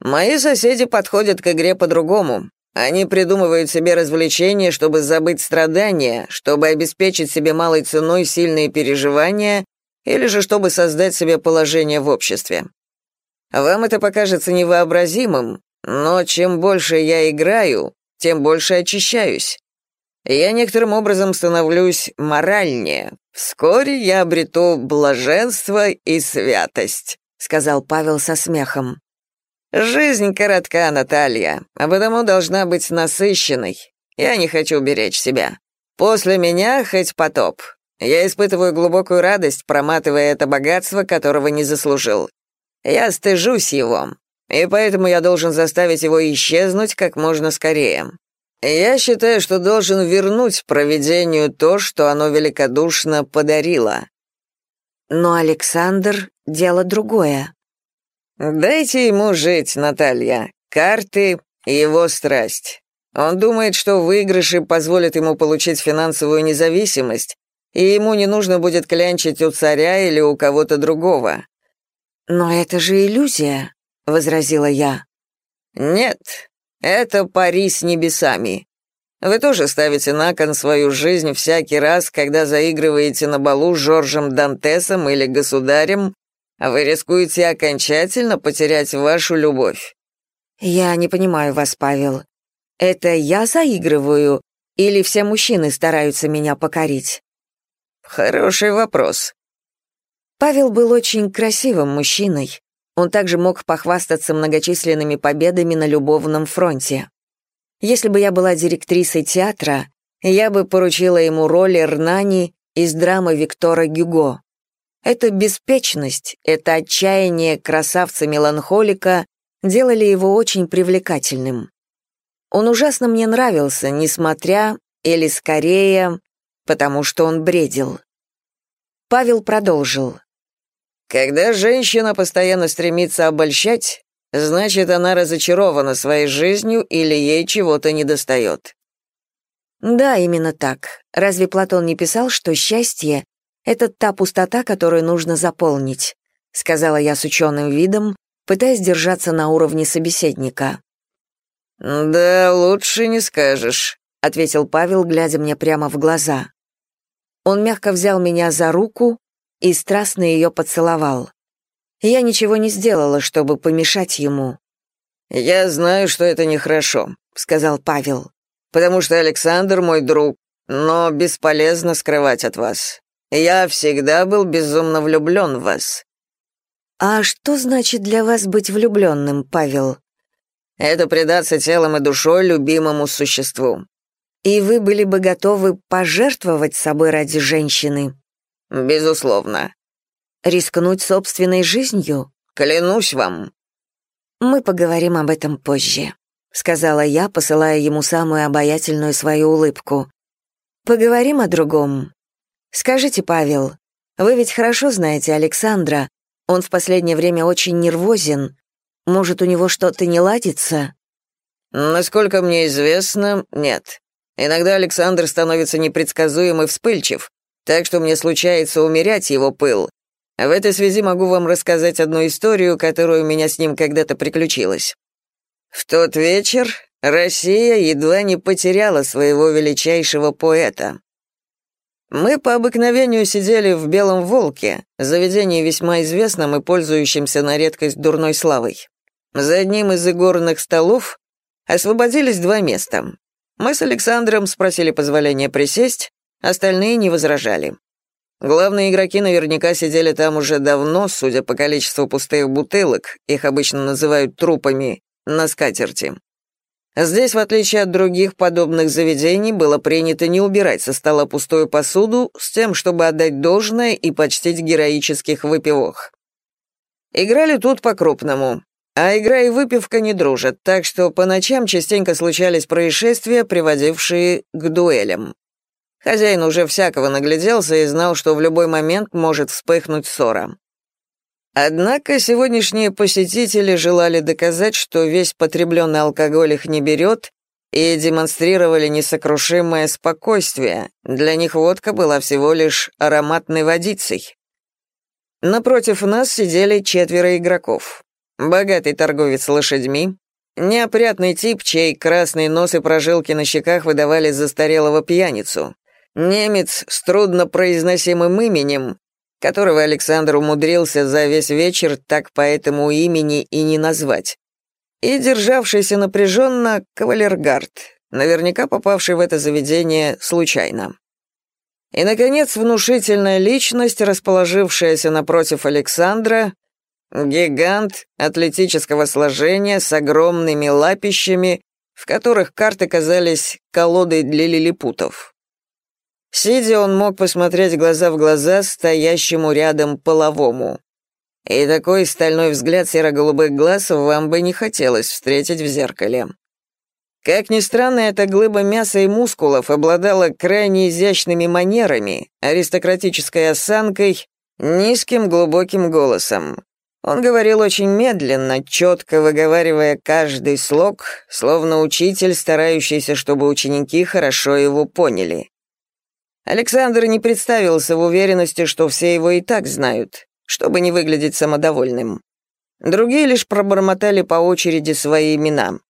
Мои соседи подходят к игре по-другому. Они придумывают себе развлечения, чтобы забыть страдания, чтобы обеспечить себе малой ценой сильные переживания или же чтобы создать себе положение в обществе. Вам это покажется невообразимым, но чем больше я играю, тем больше очищаюсь. Я некоторым образом становлюсь моральнее. Вскоре я обрету блаженство и святость. — сказал Павел со смехом. «Жизнь коротка, Наталья, а потому должна быть насыщенной. Я не хочу беречь себя. После меня хоть потоп. Я испытываю глубокую радость, проматывая это богатство, которого не заслужил. Я стыжусь его, и поэтому я должен заставить его исчезнуть как можно скорее. Я считаю, что должен вернуть провидению то, что оно великодушно подарило. Но Александр — дело другое. «Дайте ему жить, Наталья. Карты — его страсть. Он думает, что выигрыши позволят ему получить финансовую независимость, и ему не нужно будет клянчить у царя или у кого-то другого». «Но это же иллюзия», — возразила я. «Нет, это пари с небесами. Вы тоже ставите на кон свою жизнь всякий раз, когда заигрываете на балу с Жоржем Дантесом или Государем, а вы рискуете окончательно потерять вашу любовь». «Я не понимаю вас, Павел. Это я заигрываю или все мужчины стараются меня покорить?» «Хороший вопрос». Павел был очень красивым мужчиной. Он также мог похвастаться многочисленными победами на любовном фронте. Если бы я была директрисой театра, я бы поручила ему роль Эрнани из драмы Виктора Гюго. Эта беспечность, это отчаяние красавца-меланхолика делали его очень привлекательным. Он ужасно мне нравился, несмотря, или скорее, потому что он бредил. Павел продолжил. «Когда женщина постоянно стремится обольщать, Значит, она разочарована своей жизнью или ей чего-то недостает. Да, именно так. Разве Платон не писал, что счастье — это та пустота, которую нужно заполнить? Сказала я с ученым видом, пытаясь держаться на уровне собеседника. «Да, лучше не скажешь», — ответил Павел, глядя мне прямо в глаза. Он мягко взял меня за руку и страстно ее поцеловал. Я ничего не сделала, чтобы помешать ему. «Я знаю, что это нехорошо», — сказал Павел, «потому что Александр мой друг, но бесполезно скрывать от вас. Я всегда был безумно влюблен в вас». «А что значит для вас быть влюбленным, Павел?» «Это предаться телом и душой любимому существу». «И вы были бы готовы пожертвовать собой ради женщины?» «Безусловно. Рискнуть собственной жизнью? Клянусь вам. Мы поговорим об этом позже, сказала я, посылая ему самую обаятельную свою улыбку. Поговорим о другом. Скажите, Павел, вы ведь хорошо знаете Александра. Он в последнее время очень нервозен. Может, у него что-то не ладится? Насколько мне известно, нет. Иногда Александр становится непредсказуем и вспыльчив, так что мне случается умерять его пыл, в этой связи могу вам рассказать одну историю, которая у меня с ним когда-то приключилась. В тот вечер Россия едва не потеряла своего величайшего поэта. Мы по обыкновению сидели в «Белом волке», заведении весьма известном и пользующемся на редкость дурной славой. За одним из игорных столов освободились два места. Мы с Александром спросили позволения присесть, остальные не возражали. Главные игроки наверняка сидели там уже давно, судя по количеству пустых бутылок, их обычно называют трупами, на скатерти. Здесь, в отличие от других подобных заведений, было принято не убирать со стола пустую посуду с тем, чтобы отдать должное и почтить героических выпивок. Играли тут по-крупному, а игра и выпивка не дружат, так что по ночам частенько случались происшествия, приводившие к дуэлям. Хозяин уже всякого нагляделся и знал, что в любой момент может вспыхнуть ссора. Однако сегодняшние посетители желали доказать, что весь потребленный алкоголь их не берет, и демонстрировали несокрушимое спокойствие. Для них водка была всего лишь ароматной водицей. Напротив нас сидели четверо игроков. Богатый торговец лошадьми, неопрятный тип, чей красный нос и прожилки на щеках выдавали застарелого пьяницу, Немец с труднопроизносимым именем, которого Александр умудрился за весь вечер так по этому имени и не назвать. И державшийся напряженно кавалергард, наверняка попавший в это заведение случайно. И, наконец, внушительная личность, расположившаяся напротив Александра, гигант атлетического сложения с огромными лапищами, в которых карты казались колодой для лилипутов. Сидя, он мог посмотреть глаза в глаза стоящему рядом половому. И такой стальной взгляд серо-голубых глаз вам бы не хотелось встретить в зеркале. Как ни странно, эта глыба мяса и мускулов обладала крайне изящными манерами, аристократической осанкой, низким глубоким голосом. Он говорил очень медленно, четко выговаривая каждый слог, словно учитель, старающийся, чтобы ученики хорошо его поняли. Александр не представился в уверенности, что все его и так знают, чтобы не выглядеть самодовольным. Другие лишь пробормотали по очереди свои имена.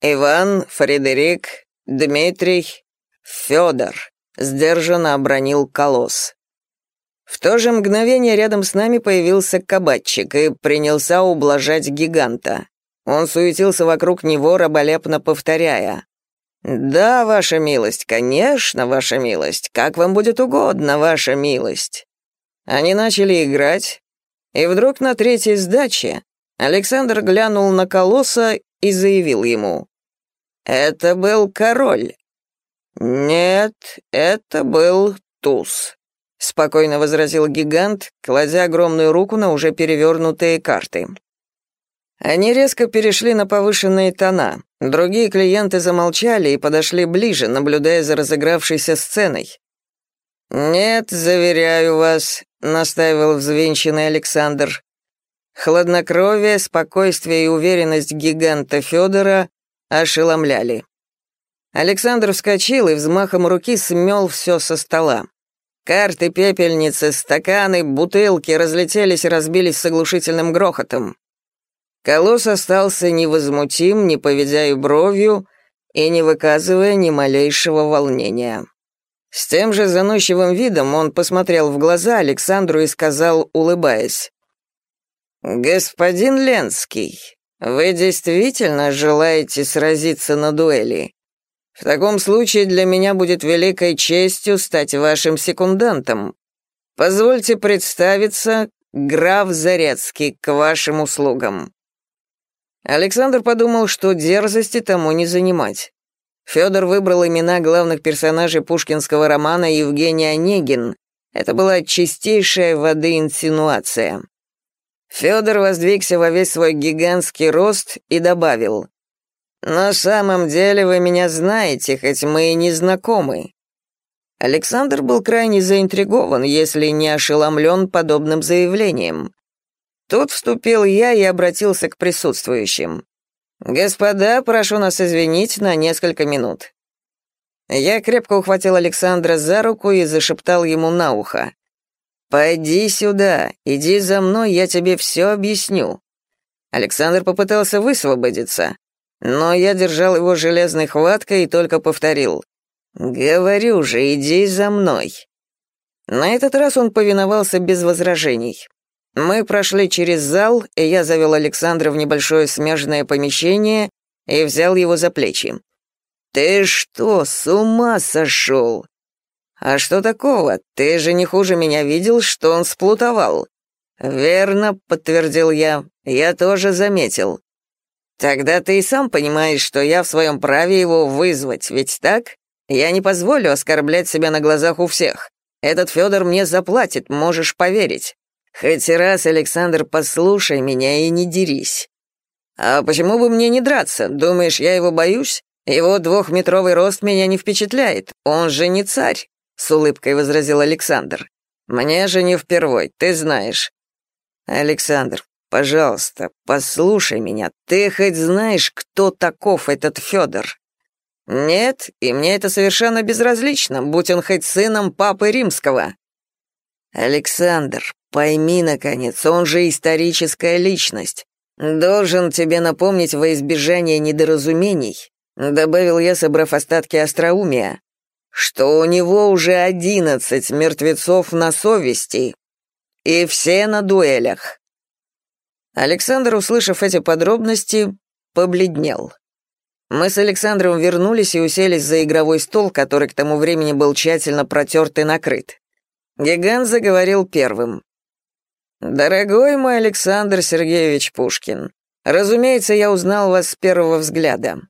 Иван, Фредерик, Дмитрий, Федор, сдержанно обронил колосс. В то же мгновение рядом с нами появился кабачик и принялся ублажать гиганта. Он суетился вокруг него, раболепно повторяя. «Да, ваша милость, конечно, ваша милость, как вам будет угодно, ваша милость». Они начали играть, и вдруг на третьей сдаче Александр глянул на колосса и заявил ему. «Это был король». «Нет, это был туз», — спокойно возразил гигант, кладя огромную руку на уже перевернутые карты. Они резко перешли на повышенные тона. Другие клиенты замолчали и подошли ближе, наблюдая за разыгравшейся сценой. «Нет, заверяю вас», — настаивал взвинченный Александр. Хладнокровие, спокойствие и уверенность гиганта Федора ошеломляли. Александр вскочил и взмахом руки смел все со стола. Карты, пепельницы, стаканы, бутылки разлетелись и разбились с оглушительным грохотом. Колосс остался невозмутим, не поведя и бровью и не выказывая ни малейшего волнения. С тем же заносчивым видом он посмотрел в глаза Александру и сказал, улыбаясь, «Господин Ленский, вы действительно желаете сразиться на дуэли? В таком случае для меня будет великой честью стать вашим секундантом. Позвольте представиться, граф Зарецкий, к вашим услугам». Александр подумал, что дерзости тому не занимать. Федор выбрал имена главных персонажей пушкинского романа Евгений Онегин. Это была чистейшая воды инсинуация. Федор воздвигся во весь свой гигантский рост и добавил, «На самом деле вы меня знаете, хоть мы и не знакомы». Александр был крайне заинтригован, если не ошеломлен подобным заявлением. Тут вступил я и обратился к присутствующим. «Господа, прошу нас извинить на несколько минут». Я крепко ухватил Александра за руку и зашептал ему на ухо. «Пойди сюда, иди за мной, я тебе все объясню». Александр попытался высвободиться. Но я держал его железной хваткой и только повторил. «Говорю же, иди за мной». На этот раз он повиновался без возражений. Мы прошли через зал, и я завел Александра в небольшое смежное помещение и взял его за плечи. «Ты что, с ума сошел?» «А что такого? Ты же не хуже меня видел, что он сплутовал». «Верно», — подтвердил я, — «я тоже заметил». «Тогда ты и сам понимаешь, что я в своем праве его вызвать, ведь так? Я не позволю оскорблять себя на глазах у всех. Этот Федор мне заплатит, можешь поверить. Хоть раз, Александр, послушай меня и не дерись». «А почему бы мне не драться? Думаешь, я его боюсь? Его двухметровый рост меня не впечатляет, он же не царь» с улыбкой возразил Александр. Мне же не впервой, ты знаешь. Александр, пожалуйста, послушай меня. Ты хоть знаешь, кто таков этот Федор? Нет, и мне это совершенно безразлично, будь он хоть сыном папы римского. Александр, пойми наконец, он же историческая личность. Должен тебе напомнить во избежание недоразумений, добавил я, собрав остатки остроумия что у него уже одиннадцать мертвецов на совести, и все на дуэлях. Александр, услышав эти подробности, побледнел. Мы с Александром вернулись и уселись за игровой стол, который к тому времени был тщательно протерт и накрыт. Гигант заговорил первым. «Дорогой мой Александр Сергеевич Пушкин, разумеется, я узнал вас с первого взгляда.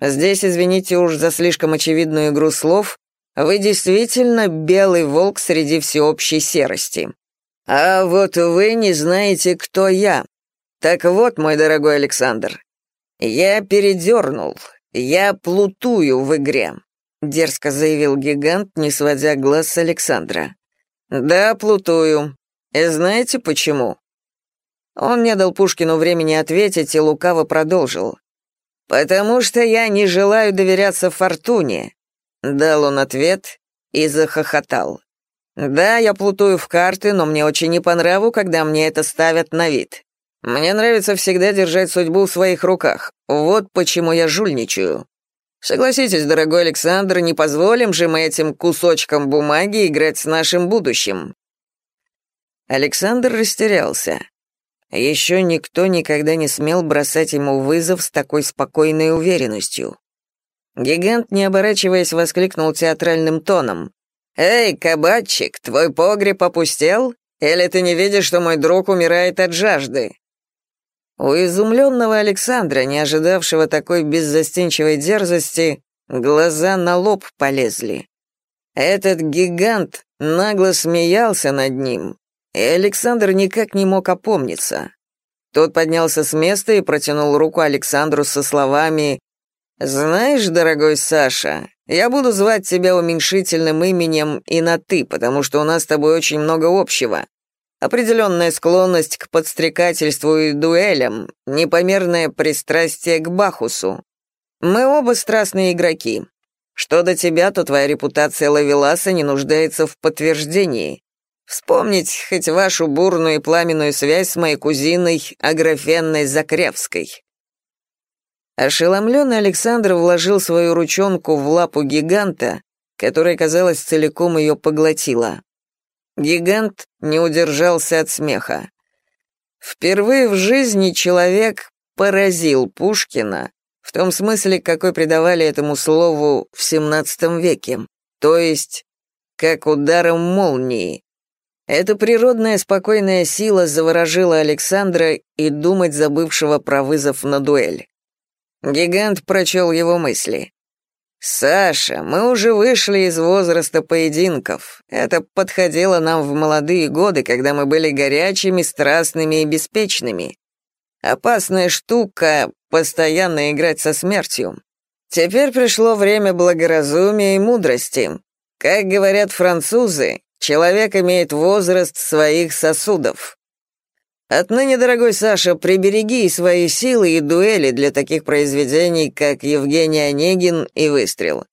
Здесь извините уж за слишком очевидную игру слов, вы действительно белый волк среди всеобщей серости. А вот вы не знаете, кто я. Так вот, мой дорогой Александр, я передернул, я плутую в игре», — дерзко заявил гигант, не сводя глаз с Александра. «Да, плутую. И знаете почему?» Он не дал Пушкину времени ответить и лукаво продолжил. «Потому что я не желаю доверяться фортуне. Дал он ответ и захохотал. «Да, я плутаю в карты, но мне очень не по нраву, когда мне это ставят на вид. Мне нравится всегда держать судьбу в своих руках. Вот почему я жульничаю. Согласитесь, дорогой Александр, не позволим же мы этим кусочкам бумаги играть с нашим будущим». Александр растерялся. Еще никто никогда не смел бросать ему вызов с такой спокойной уверенностью. Гигант, не оборачиваясь, воскликнул театральным тоном. «Эй, кабачик, твой погреб опустел? Или ты не видишь, что мой друг умирает от жажды?» У изумленного Александра, не ожидавшего такой беззастенчивой дерзости, глаза на лоб полезли. Этот гигант нагло смеялся над ним, и Александр никак не мог опомниться. Тот поднялся с места и протянул руку Александру со словами «Знаешь, дорогой Саша, я буду звать тебя уменьшительным именем и на «ты», потому что у нас с тобой очень много общего. Определенная склонность к подстрекательству и дуэлям, непомерное пристрастие к Бахусу. Мы оба страстные игроки. Что до тебя, то твоя репутация Лавеласа не нуждается в подтверждении. Вспомнить хоть вашу бурную и пламенную связь с моей кузиной Аграфенной Закревской. Ошеломленный Александр вложил свою ручонку в лапу гиганта, которая, казалось, целиком ее поглотила. Гигант не удержался от смеха. Впервые в жизни человек поразил Пушкина, в том смысле, какой придавали этому слову в XVII веке, то есть как ударом молнии. Эта природная спокойная сила заворожила Александра и думать забывшего про вызов на дуэль. Гигант прочел его мысли. «Саша, мы уже вышли из возраста поединков. Это подходило нам в молодые годы, когда мы были горячими, страстными и беспечными. Опасная штука — постоянно играть со смертью. Теперь пришло время благоразумия и мудрости. Как говорят французы, человек имеет возраст своих сосудов. Отныне, дорогой Саша, прибереги свои силы и дуэли для таких произведений, как Евгений Онегин и Выстрел.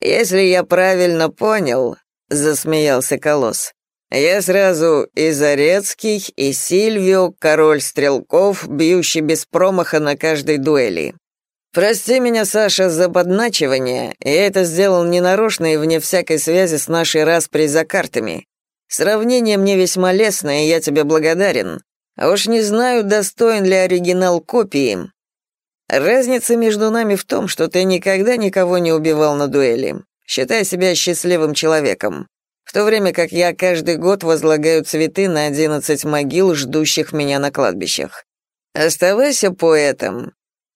Если я правильно понял, засмеялся Колосс. Я сразу и Зарецкий, и Сильвио, король стрелков, бьющий без промаха на каждой дуэли. «Прости меня, Саша, за подначивание. Я это сделал ненарочно и вне всякой связи с нашей распрей за картами. Сравнение мне весьма лестное, и я тебе благодарен. А уж не знаю, достоин ли оригинал копии. Разница между нами в том, что ты никогда никого не убивал на дуэли. Считай себя счастливым человеком. В то время как я каждый год возлагаю цветы на одиннадцать могил, ждущих меня на кладбищах. Оставайся поэтом,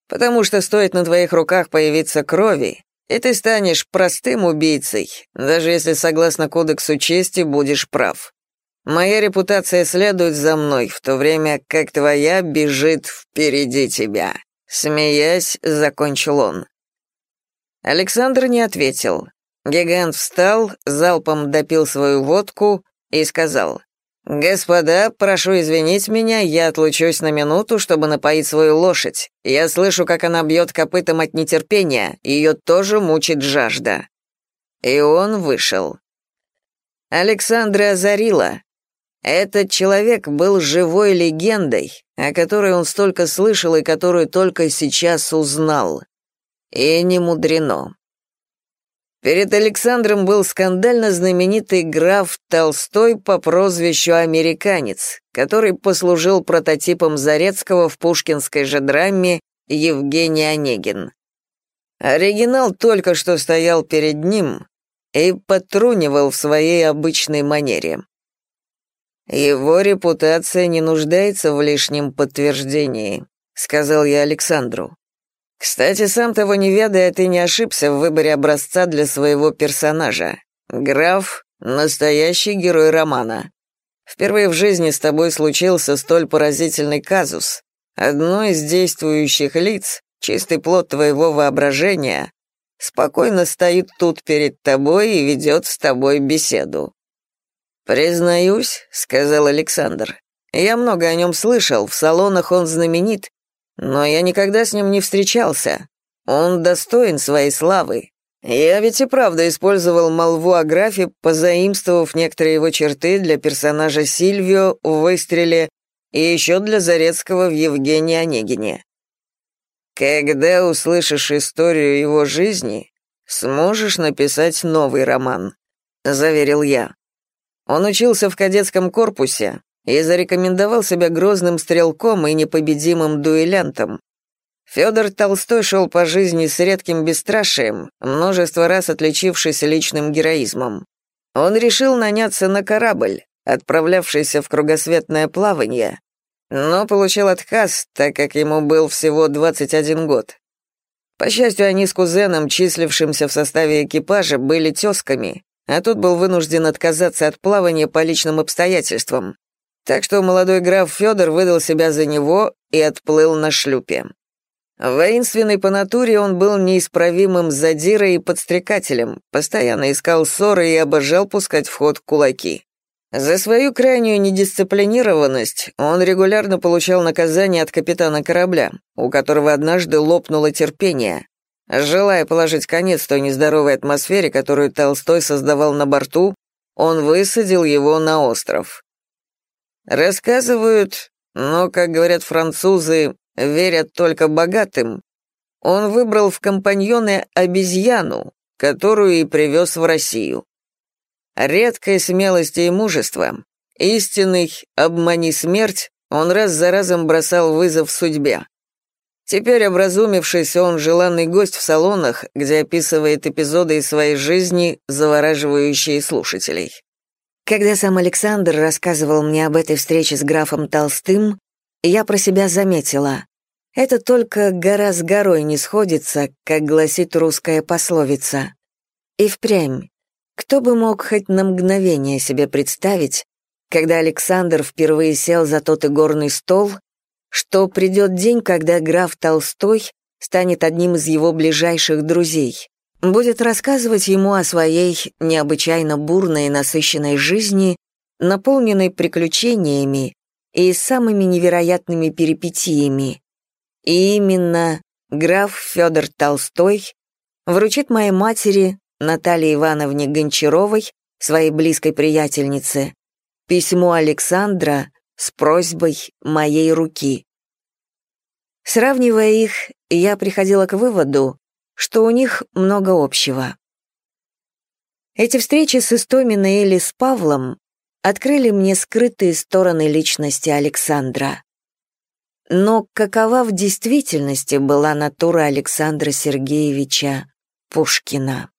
потому что стоит на твоих руках появиться крови, и ты станешь простым убийцей, даже если, согласно кодексу чести, будешь прав. Моя репутация следует за мной, в то время как твоя бежит впереди тебя. Смеясь, закончил он. Александр не ответил. Гигант встал, залпом допил свою водку и сказал, «Господа, прошу извинить меня, я отлучусь на минуту, чтобы напоить свою лошадь. Я слышу, как она бьет копытом от нетерпения, ее тоже мучит жажда». И он вышел. Александра озарила. Этот человек был живой легендой, о которой он столько слышал и которую только сейчас узнал. И не мудрено. Перед Александром был скандально знаменитый граф Толстой по прозвищу «Американец», который послужил прототипом Зарецкого в пушкинской же драме «Евгений Онегин». Оригинал только что стоял перед ним и потрунивал в своей обычной манере. «Его репутация не нуждается в лишнем подтверждении», — сказал я Александру. Кстати, сам того не ведая, ты не ошибся в выборе образца для своего персонажа. Граф — настоящий герой романа. Впервые в жизни с тобой случился столь поразительный казус. Одно из действующих лиц, чистый плод твоего воображения, спокойно стоит тут перед тобой и ведет с тобой беседу. «Признаюсь», — сказал Александр, — «я много о нем слышал, в салонах он знаменит, но я никогда с ним не встречался. Он достоин своей славы. Я ведь и правда использовал молву о графе, позаимствовав некоторые его черты для персонажа Сильвио в «Выстреле» и еще для Зарецкого в «Евгении Онегине». Когда услышишь историю его жизни, сможешь написать новый роман», — заверил я. Он учился в кадетском корпусе, и зарекомендовал себя грозным стрелком и непобедимым дуэлянтом. Федор Толстой шел по жизни с редким бесстрашием, множество раз отличившись личным героизмом. Он решил наняться на корабль, отправлявшийся в кругосветное плавание, но получил отказ, так как ему был всего 21 год. По счастью, они с кузеном, числившимся в составе экипажа, были тесками, а тут был вынужден отказаться от плавания по личным обстоятельствам. Так что молодой граф Федор выдал себя за него и отплыл на шлюпе. Воинственный по натуре он был неисправимым задирой и подстрекателем, постоянно искал ссоры и обожал пускать в ход кулаки. За свою крайнюю недисциплинированность он регулярно получал наказание от капитана корабля, у которого однажды лопнуло терпение. Желая положить конец той нездоровой атмосфере, которую Толстой создавал на борту, он высадил его на остров. Рассказывают, но, как говорят французы, верят только богатым. Он выбрал в компаньоны обезьяну, которую и привез в Россию. Редкой смелости и мужества, истинный «обмани смерть», он раз за разом бросал вызов судьбе. Теперь, образумившись, он желанный гость в салонах, где описывает эпизоды из своей жизни, завораживающие слушателей. Когда сам Александр рассказывал мне об этой встрече с графом Толстым, я про себя заметила. Это только гора с горой не сходится, как гласит русская пословица. И впрямь, кто бы мог хоть на мгновение себе представить, когда Александр впервые сел за тот игорный стол, что придет день, когда граф Толстой станет одним из его ближайших друзей будет рассказывать ему о своей необычайно бурной и насыщенной жизни, наполненной приключениями и самыми невероятными перипетиями. И именно граф Федор Толстой вручит моей матери, Наталье Ивановне Гончаровой, своей близкой приятельнице, письмо Александра с просьбой моей руки. Сравнивая их, я приходила к выводу, что у них много общего. Эти встречи с Истоминой или с Павлом открыли мне скрытые стороны личности Александра. Но какова в действительности была натура Александра Сергеевича Пушкина?